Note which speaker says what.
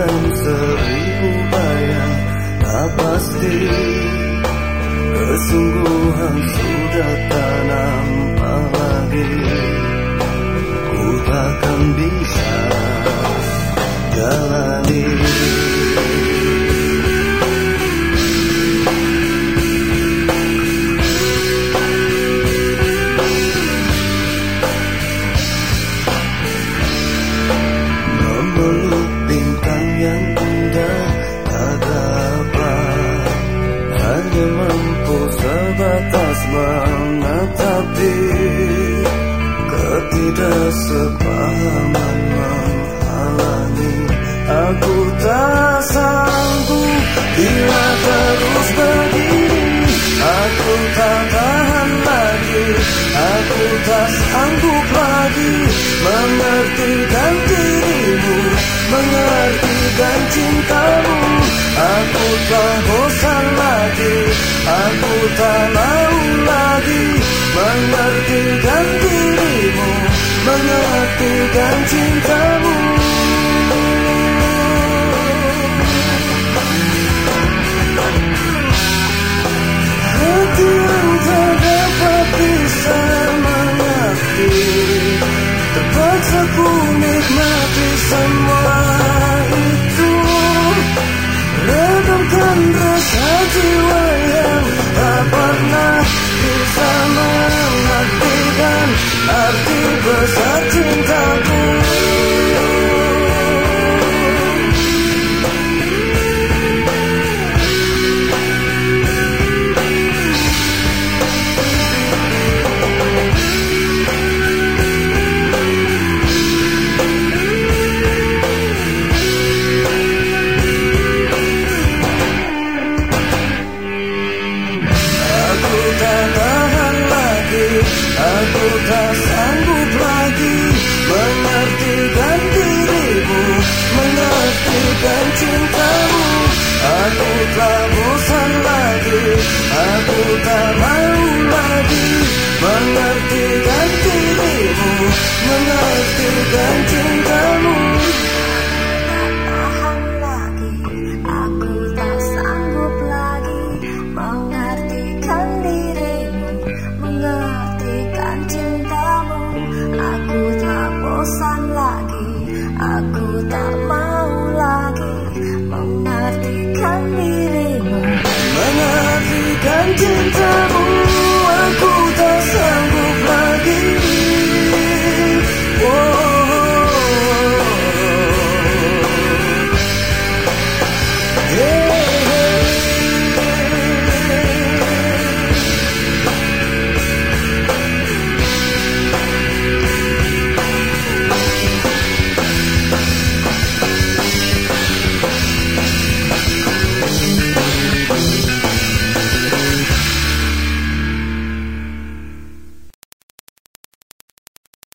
Speaker 1: dan seribu bayang Tak pasti Kesungguhan sudah tak sebatas menatapi Ketidaksepahaman menghalangi Aku tak sanggup. Bila terus begini Aku tak tahan lagi. Aku tak sanggup lagi Mengertikan dirimu Mengertikan cintamu. Aku tak bosan lagi Aku tak mau lagi Mengertikan dirimu Mengertikan cintamu Mengertikan cintamu Aku tak bosan lagi. Aku tak mau
Speaker 2: lagi Mengertikan dirimu Mengertikan cintamu. Aku tak bosan lagi Aku tak mau